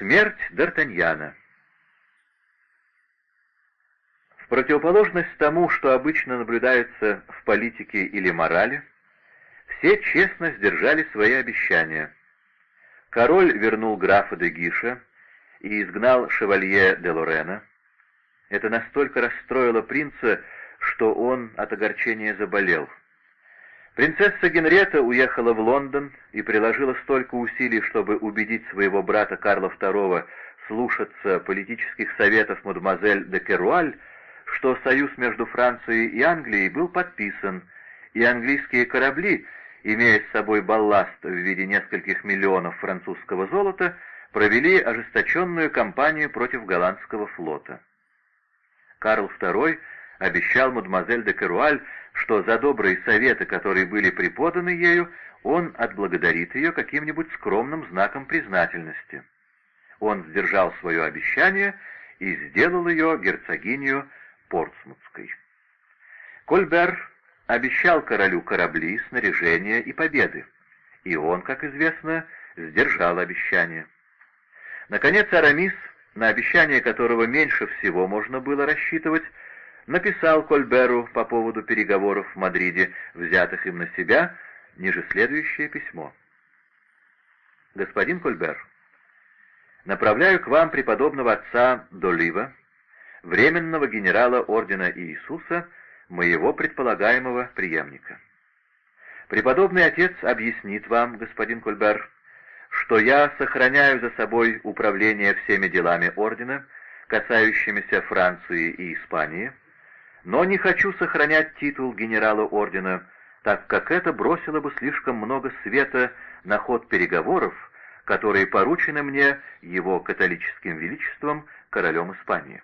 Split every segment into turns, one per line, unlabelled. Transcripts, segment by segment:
Смерть Д'Артаньяна В противоположность тому, что обычно наблюдается в политике или морали, все честно сдержали свои обещания. Король вернул графа де Гиша и изгнал шевалье де Лорена. Это настолько расстроило принца, что он от огорчения заболел. Принцесса Генрета уехала в Лондон и приложила столько усилий, чтобы убедить своего брата Карла II слушаться политических советов мадемуазель де Керуаль, что союз между Францией и Англией был подписан, и английские корабли, имея с собой балласт в виде нескольких миллионов французского золота, провели ожесточенную кампанию против голландского флота. Карл II обещал мадемуазель де Керуаль, что за добрые советы, которые были преподаны ею, он отблагодарит ее каким-нибудь скромным знаком признательности. Он сдержал свое обещание и сделал ее герцогинью Портсмутской. Кольбер обещал королю корабли, снаряжение и победы, и он, как известно, сдержал обещание. Наконец Арамис, на обещание которого меньше всего можно было рассчитывать, написал Кольберу по поводу переговоров в Мадриде, взятых им на себя, ниже следующее письмо. «Господин Кольбер, направляю к вам преподобного отца Долива, временного генерала Ордена Иисуса, моего предполагаемого преемника. Преподобный отец объяснит вам, господин Кольбер, что я сохраняю за собой управление всеми делами Ордена, касающимися Франции и Испании, но не хочу сохранять титул генерала ордена, так как это бросило бы слишком много света на ход переговоров, которые поручены мне его католическим величеством, королем Испании.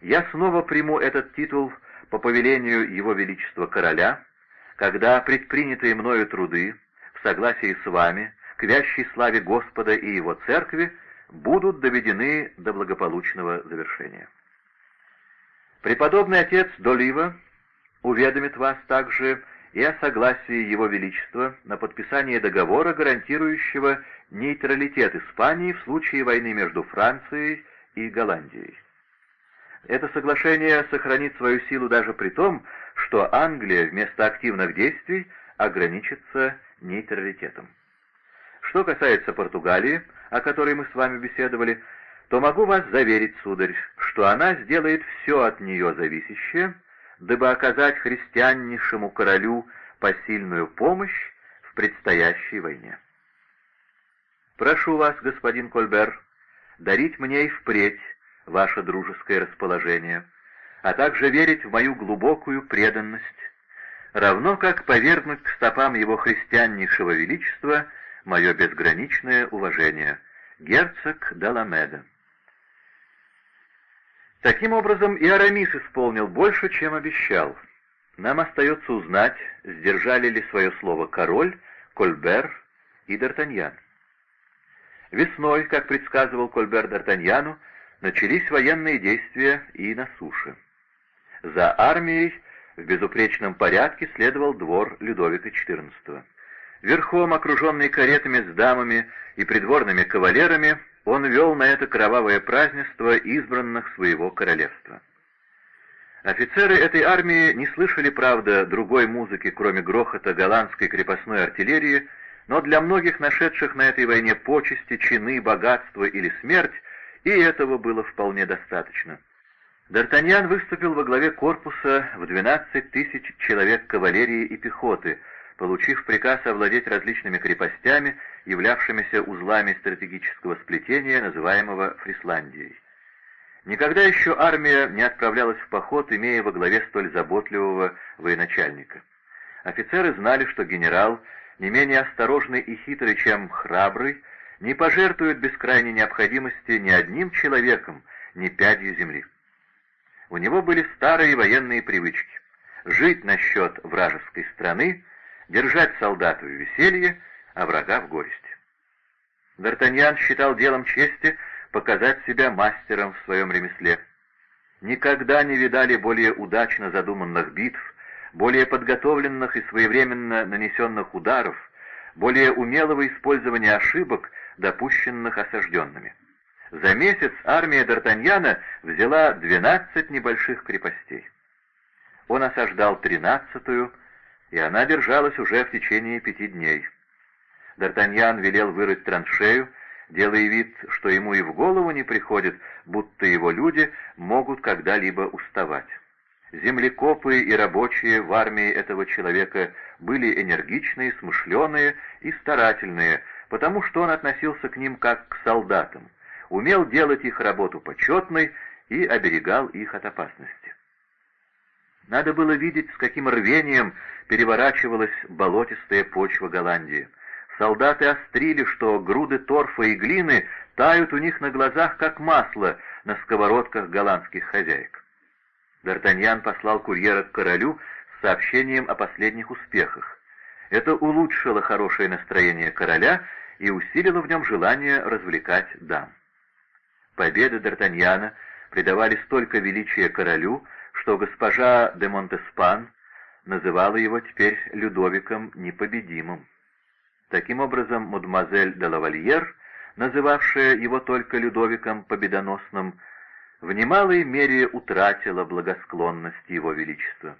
Я снова приму этот титул по повелению его величества короля, когда предпринятые мною труды, в согласии с вами, к вящей славе Господа и его церкви, будут доведены до благополучного завершения. Преподобный отец Долива уведомит вас также и о согласии Его Величества на подписание договора, гарантирующего нейтралитет Испании в случае войны между Францией и Голландией. Это соглашение сохранит свою силу даже при том, что Англия вместо активных действий ограничится нейтралитетом. Что касается Португалии, о которой мы с вами беседовали, то могу вас заверить, сударь, что она сделает все от нее зависящее, дабы оказать христианнейшему королю посильную помощь в предстоящей войне. Прошу вас, господин Кольбер, дарить мне и впредь ваше дружеское расположение, а также верить в мою глубокую преданность, равно как повергнуть к стопам его христианнейшего величества мое безграничное уважение. Герцог Даламеда. Таким образом, и Арамис исполнил больше, чем обещал. Нам остается узнать, сдержали ли свое слово король, Кольбер и Д'Артаньян. Весной, как предсказывал Кольбер Д'Артаньяну, начались военные действия и на суше. За армией в безупречном порядке следовал двор Людовика XIV. Верхом, окруженный каретами с дамами и придворными кавалерами, он вел на это кровавое празднество избранных своего королевства. Офицеры этой армии не слышали, правда, другой музыки, кроме грохота голландской крепостной артиллерии, но для многих нашедших на этой войне почести, чины, богатство или смерть, и этого было вполне достаточно. Д'Артаньян выступил во главе корпуса в 12 тысяч человек кавалерии и пехоты, получив приказ овладеть различными крепостями являвшимися узлами стратегического сплетения, называемого Фрисландией. Никогда еще армия не отправлялась в поход, имея во главе столь заботливого военачальника. Офицеры знали, что генерал, не менее осторожный и хитрый, чем храбрый, не пожертвует без крайней необходимости ни одним человеком, ни пятью земли. У него были старые военные привычки — жить на счет вражеской страны, держать солдат в веселье а врага в горести. Д'Артаньян считал делом чести показать себя мастером в своем ремесле. Никогда не видали более удачно задуманных битв, более подготовленных и своевременно нанесенных ударов, более умелого использования ошибок, допущенных осажденными. За месяц армия Д'Артаньяна взяла 12 небольших крепостей. Он осаждал тринадцатую, и она держалась уже в течение пяти дней. Д'Артаньян велел вырыть траншею, делая вид, что ему и в голову не приходит, будто его люди могут когда-либо уставать. Землекопы и рабочие в армии этого человека были энергичные, смышленые и старательные, потому что он относился к ним как к солдатам, умел делать их работу почетной и оберегал их от опасности. Надо было видеть, с каким рвением переворачивалась болотистая почва Голландии. Солдаты острили, что груды торфа и глины тают у них на глазах, как масло на сковородках голландских хозяек. Д'Артаньян послал курьера к королю с сообщением о последних успехах. Это улучшило хорошее настроение короля и усилило в нем желание развлекать дам. Победы Д'Артаньяна придавали столько величия королю, что госпожа де Монтеспан называла его теперь Людовиком Непобедимым. Таким образом, мадемуазель де лавальер, называвшая его только Людовиком Победоносным, в немалой мере утратила благосклонность его величества.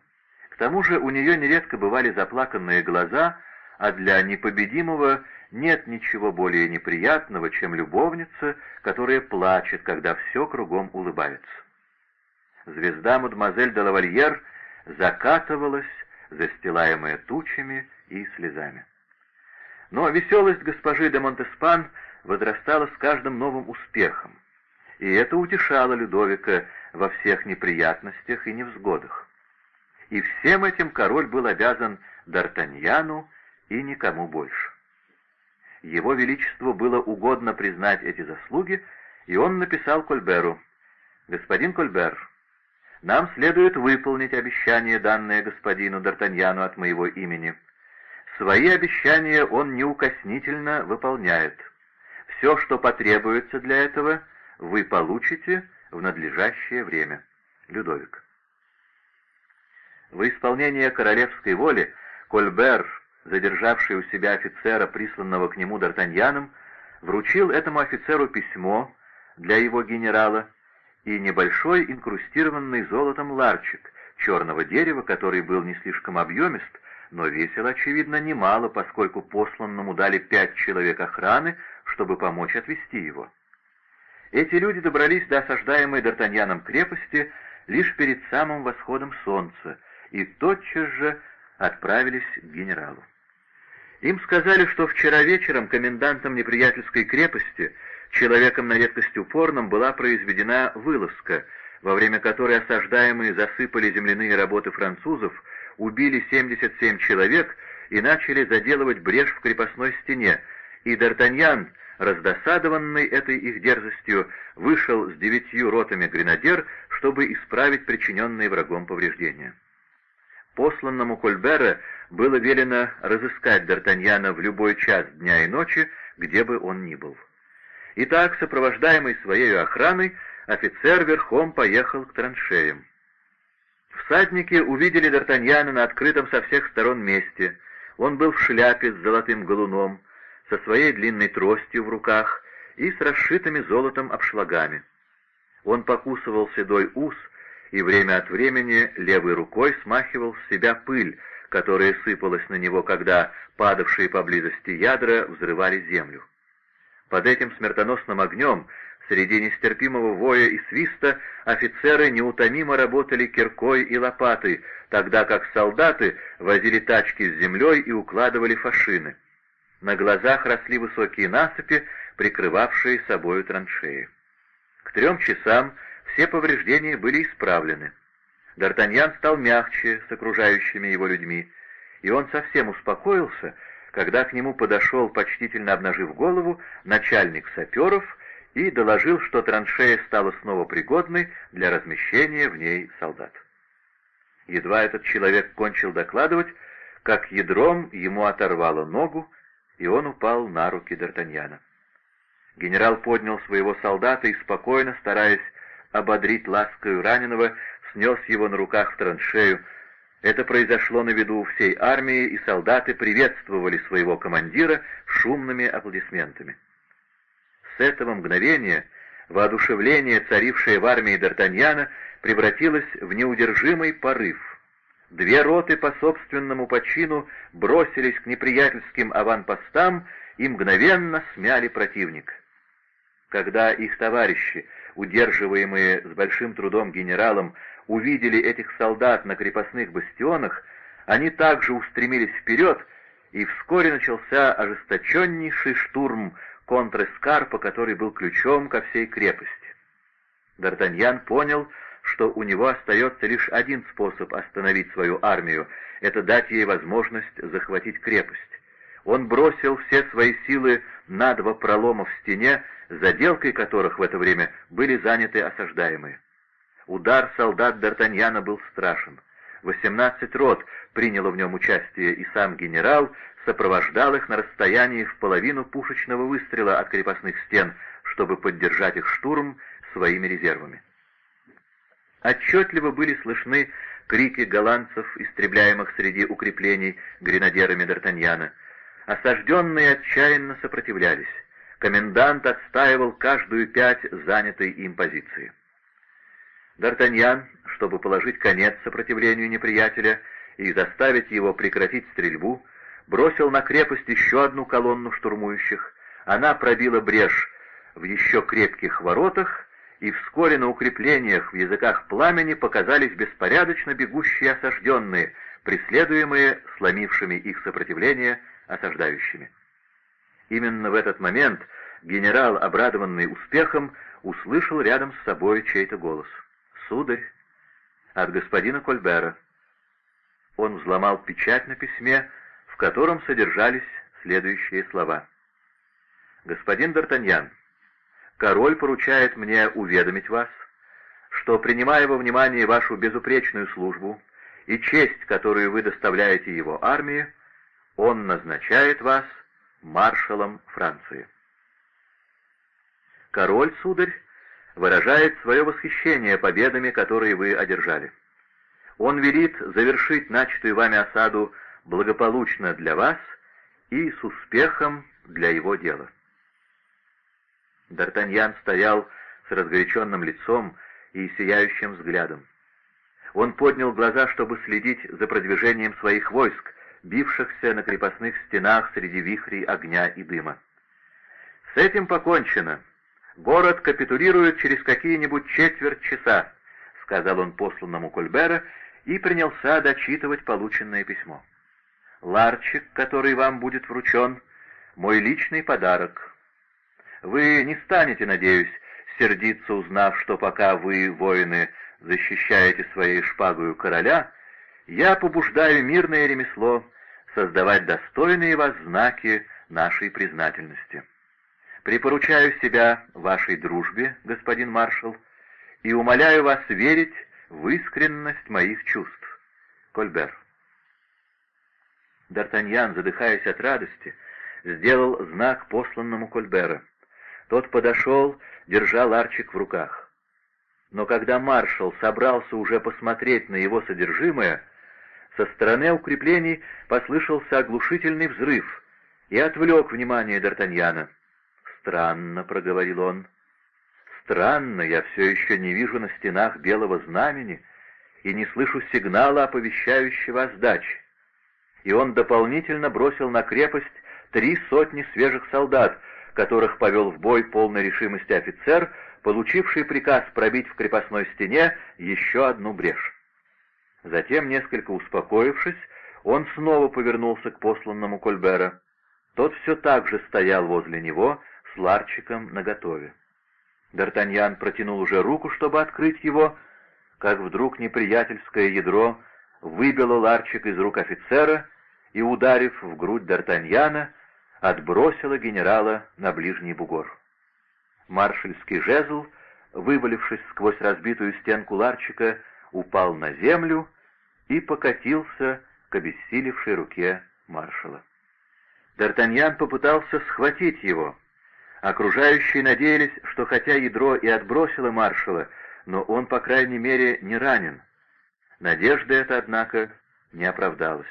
К тому же у нее нередко бывали заплаканные глаза, а для непобедимого нет ничего более неприятного, чем любовница, которая плачет, когда все кругом улыбается. Звезда мадемуазель де лавальер закатывалась, застилаемая тучами и слезами. Но веселость госпожи де Монтеспан возрастала с каждым новым успехом, и это утешало Людовика во всех неприятностях и невзгодах. И всем этим король был обязан Д'Артаньяну и никому больше. Его Величеству было угодно признать эти заслуги, и он написал Кольберу, «Господин Кольбер, нам следует выполнить обещание, данное господину Д'Артаньяну от моего имени». Свои обещания он неукоснительно выполняет. Все, что потребуется для этого, вы получите в надлежащее время. Людовик. В исполнение королевской воли Кольбер, задержавший у себя офицера, присланного к нему Д'Артаньяном, вручил этому офицеру письмо для его генерала и небольшой инкрустированный золотом ларчик черного дерева, который был не слишком объемист, но весил, очевидно, немало, поскольку посланному дали пять человек охраны, чтобы помочь отвести его. Эти люди добрались до осаждаемой Д'Артаньяном крепости лишь перед самым восходом солнца и тотчас же отправились к генералу. Им сказали, что вчера вечером комендантом неприятельской крепости, человеком на редкость упорным, была произведена вылазка, во время которой осаждаемые засыпали земляные работы французов, убили 77 человек и начали заделывать брешь в крепостной стене, и Д'Артаньян, раздосадованный этой их дерзостью, вышел с девятью ротами гренадер, чтобы исправить причиненные врагом повреждения. Посланному Кольбера было велено разыскать Д'Артаньяна в любой час дня и ночи, где бы он ни был. Итак, сопровождаемый своей охраной, офицер верхом поехал к траншеям. Всадники увидели Д'Артаньяна на открытом со всех сторон месте. Он был в шляпе с золотым галуном, со своей длинной тростью в руках и с расшитыми золотом обшлагами. Он покусывал седой ус и время от времени левой рукой смахивал с себя пыль, которая сыпалась на него, когда падавшие поблизости ядра взрывали землю. Под этим смертоносным огнем Среди нестерпимого воя и свиста офицеры неутомимо работали киркой и лопатой, тогда как солдаты возили тачки с землей и укладывали фашины. На глазах росли высокие насыпи, прикрывавшие собою траншеи. К трем часам все повреждения были исправлены. Д'Артаньян стал мягче с окружающими его людьми, и он совсем успокоился, когда к нему подошел, почтительно обнажив голову, начальник саперов и доложил, что траншея стала снова пригодной для размещения в ней солдат. Едва этот человек кончил докладывать, как ядром ему оторвало ногу, и он упал на руки Д'Артаньяна. Генерал поднял своего солдата и спокойно, стараясь ободрить ласкою раненого, снес его на руках в траншею. Это произошло на виду у всей армии, и солдаты приветствовали своего командира шумными аплодисментами. С этого мгновения Воодушевление, царившее в армии Д'Артаньяна, превратилось в неудержимый порыв. Две роты по собственному почину бросились к неприятельским аванпостам и мгновенно смяли противника. Когда их товарищи, удерживаемые с большим трудом генералом, увидели этих солдат на крепостных бастионах, они также устремились вперед, и вскоре начался ожесточеннейший штурм контр-эскарпа, который был ключом ко всей крепости. Д'Артаньян понял, что у него остается лишь один способ остановить свою армию — это дать ей возможность захватить крепость. Он бросил все свои силы на два пролома в стене, заделкой которых в это время были заняты осаждаемые. Удар солдат Д'Артаньяна был страшен. Восемнадцать рот приняло в нем участие, и сам генерал сопровождал их на расстоянии в половину пушечного выстрела от крепостных стен, чтобы поддержать их штурм своими резервами. Отчетливо были слышны крики голландцев, истребляемых среди укреплений гренадерами Д'Артаньяна. Осажденные отчаянно сопротивлялись. Комендант отстаивал каждую пять занятой им позиции. Д'Артаньян, чтобы положить конец сопротивлению неприятеля и заставить его прекратить стрельбу, бросил на крепость еще одну колонну штурмующих. Она пробила брешь в еще крепких воротах, и вскоре на укреплениях в языках пламени показались беспорядочно бегущие осажденные, преследуемые сломившими их сопротивление осаждающими. Именно в этот момент генерал, обрадованный успехом, услышал рядом с собой чей-то голос. «Сударь!» «От господина Кольбера». Он взломал печать на письме, в котором содержались следующие слова. «Господин Д'Артаньян, король поручает мне уведомить вас, что, принимая во внимание вашу безупречную службу и честь, которую вы доставляете его армии, он назначает вас маршалом Франции. Король, сударь, выражает свое восхищение победами, которые вы одержали. Он велит завершить начатую вами осаду благополучно для вас и с успехом для его дела. Д'Артаньян стоял с разгоряченным лицом и сияющим взглядом. Он поднял глаза, чтобы следить за продвижением своих войск, бившихся на крепостных стенах среди вихрей огня и дыма. «С этим покончено. Город капитулирует через какие-нибудь четверть часа», — сказал он посланному Кольбера и принялся дочитывать полученное письмо. «Ларчик, который вам будет вручен, мой личный подарок. Вы не станете, надеюсь, сердиться, узнав, что пока вы, воины, защищаете своей шпагою короля, я побуждаю мирное ремесло создавать достойные вас знаки нашей признательности. Припоручаю себя вашей дружбе, господин маршал, и умоляю вас верить в искренность моих чувств. Кольбер. Д'Артаньян, задыхаясь от радости, сделал знак посланному Кольбера. Тот подошел, держа ларчик в руках. Но когда маршал собрался уже посмотреть на его содержимое, со стороны укреплений послышался оглушительный взрыв и отвлек внимание Д'Артаньяна. «Странно», — проговорил он, — «странно, я все еще не вижу на стенах белого знамени и не слышу сигнала, оповещающего о сдаче». И он дополнительно бросил на крепость три сотни свежих солдат, которых повел в бой полной решимости офицер, получивший приказ пробить в крепостной стене еще одну брешь. Затем, несколько успокоившись, он снова повернулся к посланному Кольбера. Тот все так же стоял возле него с ларчиком наготове. Д'Артаньян протянул уже руку, чтобы открыть его, как вдруг неприятельское ядро выбило ларчик из рук офицера и, ударив в грудь Д'Артаньяна, отбросило генерала на ближний бугор. Маршальский жезл, вывалившись сквозь разбитую стенку ларчика, упал на землю и покатился к обессилевшей руке маршала. Д'Артаньян попытался схватить его. Окружающие надеялись, что хотя ядро и отбросило маршала, но он, по крайней мере, не ранен. Надежда эта, однако, не оправдалась.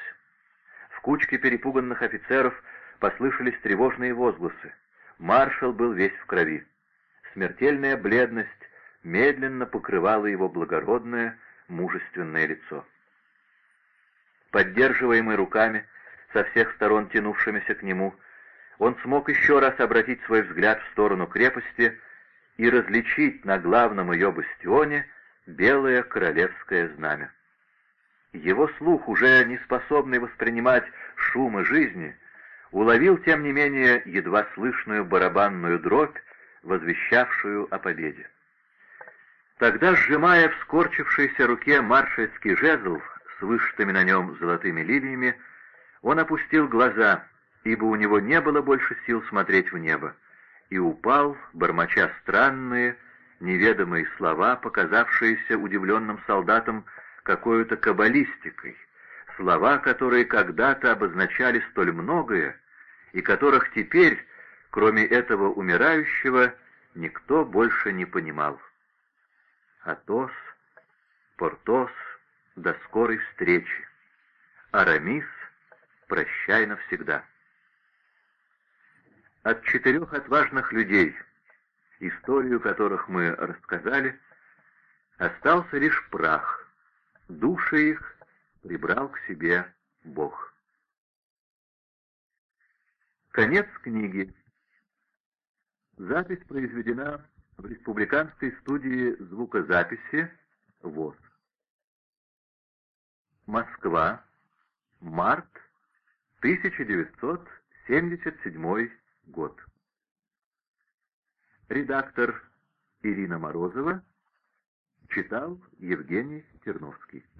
В кучке перепуганных офицеров послышались тревожные возгласы. Маршал был весь в крови. смертельная бледность медленно покрывала его благородное, мужественное лицо. Поддерживаемый руками, со всех сторон тянувшимися к нему, он смог еще раз обратить свой взгляд в сторону крепости и различить на главном ее бастионе белое королевское знамя. Его слух, уже не способный воспринимать шумы жизни, уловил, тем не менее, едва слышную барабанную дробь, возвещавшую о победе. Тогда, сжимая в скорчившейся руке маршальский жезл с вышитыми на нем золотыми лилиями, он опустил глаза, ибо у него не было больше сил смотреть в небо, и упал, бормоча странные, неведомые слова, показавшиеся удивленным солдатам какой-то каббалистикой, слова, которые когда-то обозначали столь многое, и которых теперь, кроме этого умирающего, никто больше не понимал. Атос, Портос, до скорой встречи. Арамис, прощай навсегда. От четырех отважных людей, историю которых мы рассказали, остался лишь прах. Души их прибрал к себе Бог. Конец книги. Запись произведена в Республиканской студии звукозаписи ВОЗ. Москва. Март 1977 год. Редактор Ирина Морозова читал Евгений Терновский.